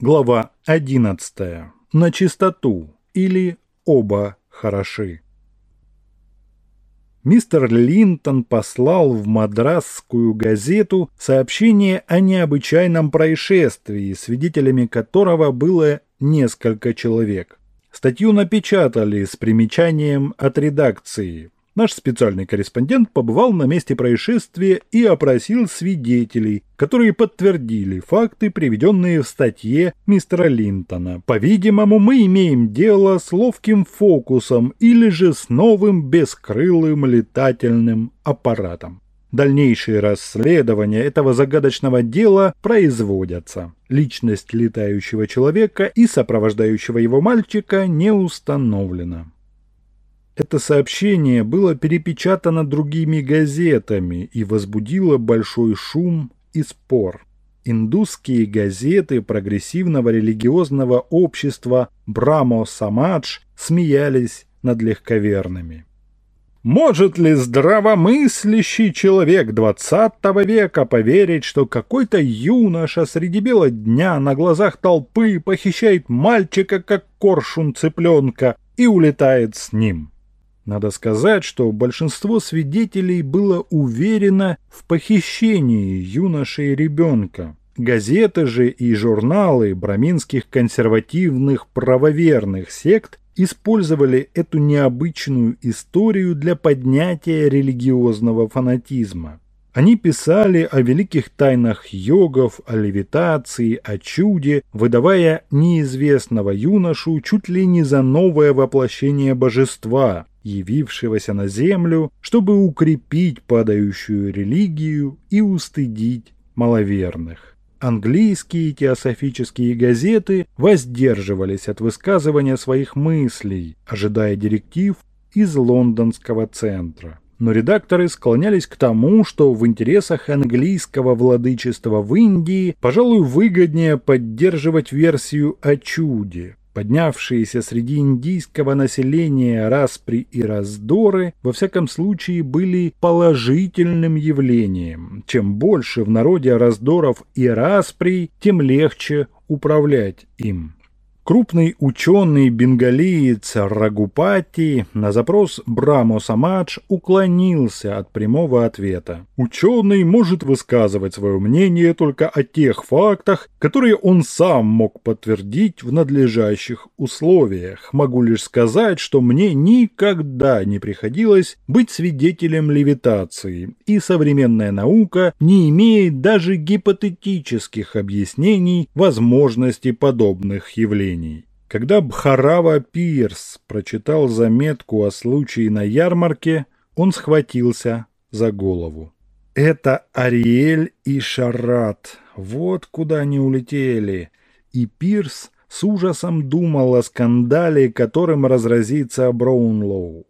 Глава 11. На чистоту или оба хороши. Мистер Линтон послал в мадрасскую газету сообщение о необычайном происшествии, свидетелями которого было несколько человек. Статью напечатали с примечанием от редакции – Наш специальный корреспондент побывал на месте происшествия и опросил свидетелей, которые подтвердили факты, приведенные в статье мистера Линтона. По-видимому, мы имеем дело с ловким фокусом или же с новым бескрылым летательным аппаратом. Дальнейшие расследования этого загадочного дела производятся. Личность летающего человека и сопровождающего его мальчика не установлена. Это сообщение было перепечатано другими газетами и возбудило большой шум и спор. Индусские газеты прогрессивного религиозного общества Брамо Самадж смеялись над легковерными. Может ли здравомыслящий человек двадцатого века поверить, что какой-то юноша среди бела дня на глазах толпы похищает мальчика, как коршун цыпленка, и улетает с ним? Надо сказать, что большинство свидетелей было уверено в похищении юноши и ребенка. Газеты же и журналы браминских консервативных правоверных сект использовали эту необычную историю для поднятия религиозного фанатизма. Они писали о великих тайнах йогов, о левитации, о чуде, выдавая неизвестного юношу чуть ли не за новое воплощение божества, явившегося на землю, чтобы укрепить падающую религию и устыдить маловерных. Английские теософические газеты воздерживались от высказывания своих мыслей, ожидая директив из лондонского центра. Но редакторы склонялись к тому, что в интересах английского владычества в Индии, пожалуй, выгоднее поддерживать версию о чуде, Поднявшиеся среди индийского населения распри и раздоры, во всяком случае, были положительным явлением. Чем больше в народе раздоров и расприй, тем легче управлять им. Крупный ученый бенгалиец Рагупати на запрос Брамо Самадж уклонился от прямого ответа. Ученый может высказывать свое мнение только о тех фактах, которые он сам мог подтвердить в надлежащих условиях. Могу лишь сказать, что мне никогда не приходилось быть свидетелем левитации, и современная наука не имеет даже гипотетических объяснений возможности подобных явлений. Когда Бхарава Пирс прочитал заметку о случае на ярмарке, он схватился за голову. Это Ариэль и Шарат. Вот куда они улетели. И Пирс с ужасом думал о скандале, которым разразится Браунлоу.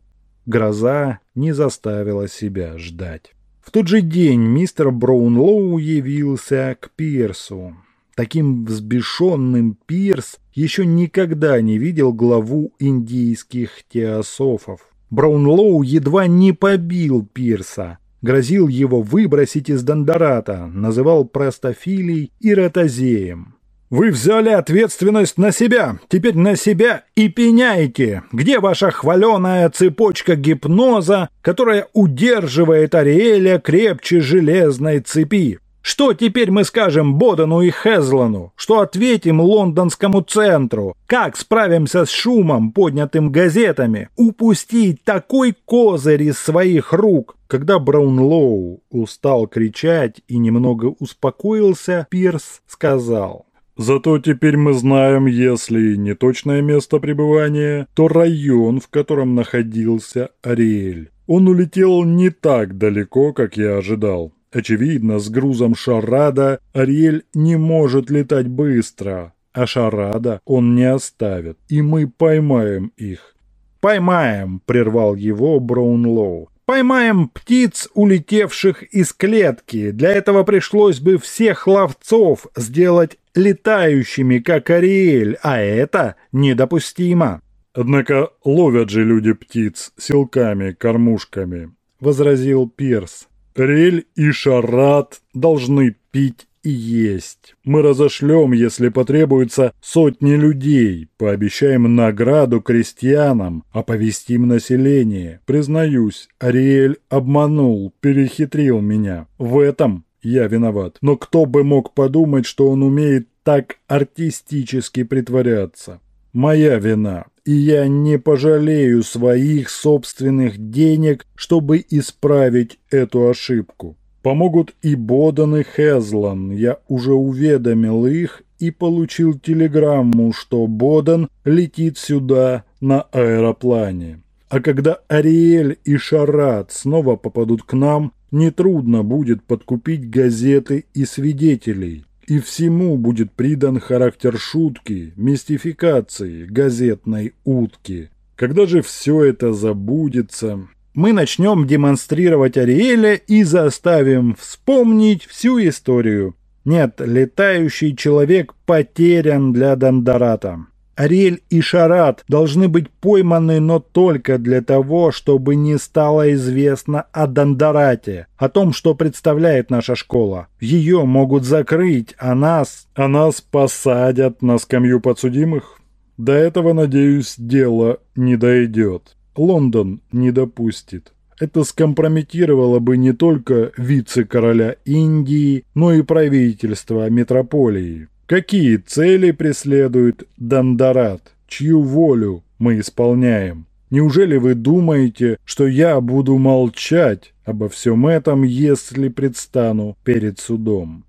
Гроза не заставила себя ждать. В тот же день мистер Браунлоу явился к Пирсу. Таким взбешенным Пирс еще никогда не видел главу индийских теософов. Браунлоу едва не побил Пирса, грозил его выбросить из Дондората, называл простофилей и ротозеем. «Вы взяли ответственность на себя, теперь на себя и пеняйте! Где ваша хваленая цепочка гипноза, которая удерживает Ариэля крепче железной цепи?» Что теперь мы скажем Бодену и Хезлану? Что ответим лондонскому центру? Как справимся с шумом, поднятым газетами? Упустить такой козырь из своих рук? Когда Браунлоу устал кричать и немного успокоился, Пирс сказал. Зато теперь мы знаем, если не точное место пребывания, то район, в котором находился Ариэль. Он улетел не так далеко, как я ожидал. Очевидно, с грузом шарада Ариэль не может летать быстро, а шарада он не оставит, и мы поймаем их. «Поймаем!» – прервал его Браунлоу. «Поймаем птиц, улетевших из клетки. Для этого пришлось бы всех ловцов сделать летающими, как Ариэль, а это недопустимо». «Однако ловят же люди птиц силками, кормушками», – возразил Пирс. Рель и Шарат должны пить и есть. Мы разошлем, если потребуется, сотни людей, пообещаем награду крестьянам, оповестим население. Признаюсь, Ариэль обманул, перехитрил меня. В этом я виноват. Но кто бы мог подумать, что он умеет так артистически притворяться? Моя вина, и я не пожалею своих собственных денег, чтобы исправить эту ошибку. Помогут и Бодан, и Хезлан. Я уже уведомил их и получил телеграмму, что Бодан летит сюда на аэроплане. А когда Ариэль и Шарат снова попадут к нам, нетрудно будет подкупить газеты и свидетелей. И всему будет придан характер шутки, мистификации, газетной утки. Когда же все это забудется, мы начнем демонстрировать Ариэля и заставим вспомнить всю историю. Нет, летающий человек потерян для Дондората. Ариэль и Шарат должны быть пойманы, но только для того, чтобы не стало известно о Дондорате, о том, что представляет наша школа. Ее могут закрыть, а нас... А нас посадят на скамью подсудимых? До этого, надеюсь, дело не дойдет. Лондон не допустит. Это скомпрометировало бы не только вице-короля Индии, но и правительство метрополии. Какие цели преследует Дандарат? Чью волю мы исполняем? Неужели вы думаете, что я буду молчать обо всем этом, если предстану перед судом?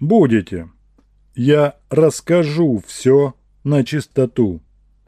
Будете. Я расскажу все на чистоту.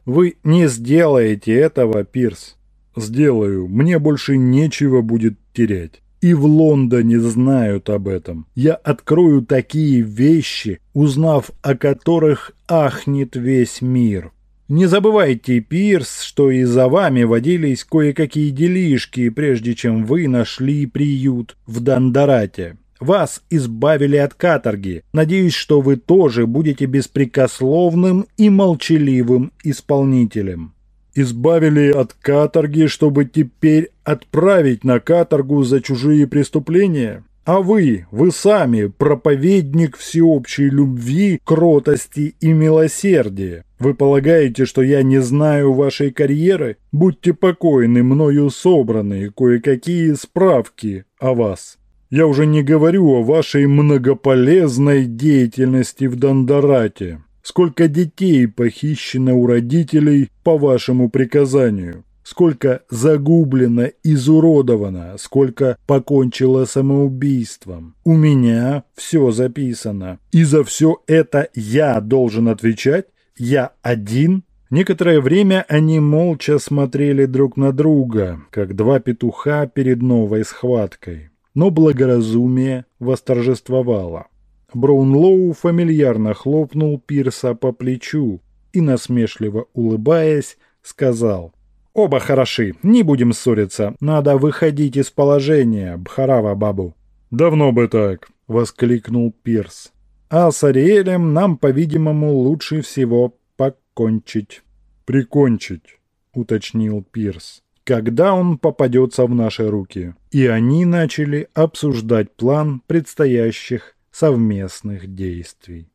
Вы не сделаете этого, Пирс. Сделаю. Мне больше нечего будет терять и в Лондоне знают об этом. Я открою такие вещи, узнав о которых ахнет весь мир. Не забывайте, Пирс, что и за вами водились кое-какие делишки, прежде чем вы нашли приют в Дандорате. Вас избавили от каторги. Надеюсь, что вы тоже будете беспрекословным и молчаливым исполнителем избавили от каторги, чтобы теперь отправить на каторгу за чужие преступления? А вы, вы сами, проповедник всеобщей любви, кротости и милосердия. Вы полагаете, что я не знаю вашей карьеры? Будьте покойны, мною собранные кое-какие справки о вас. Я уже не говорю о вашей многополезной деятельности в Дондорате. Сколько детей похищено у родителей по вашему приказанию? Сколько загублено, изуродовано, сколько покончило самоубийством. У меня все записано. И за все это я должен отвечать? Я один? Некоторое время они молча смотрели друг на друга, как два петуха перед новой схваткой. Но благоразумие восторжествовало. Браунлоу фамильярно хлопнул Пирса по плечу и, насмешливо улыбаясь, сказал «Оба хороши, не будем ссориться, надо выходить из положения, Бхарава Бабу». «Давно бы так», — воскликнул Пирс. «А с Ариэлем нам, по-видимому, лучше всего покончить». «Прикончить», — уточнил Пирс когда он попадется в наши руки. И они начали обсуждать план предстоящих совместных действий.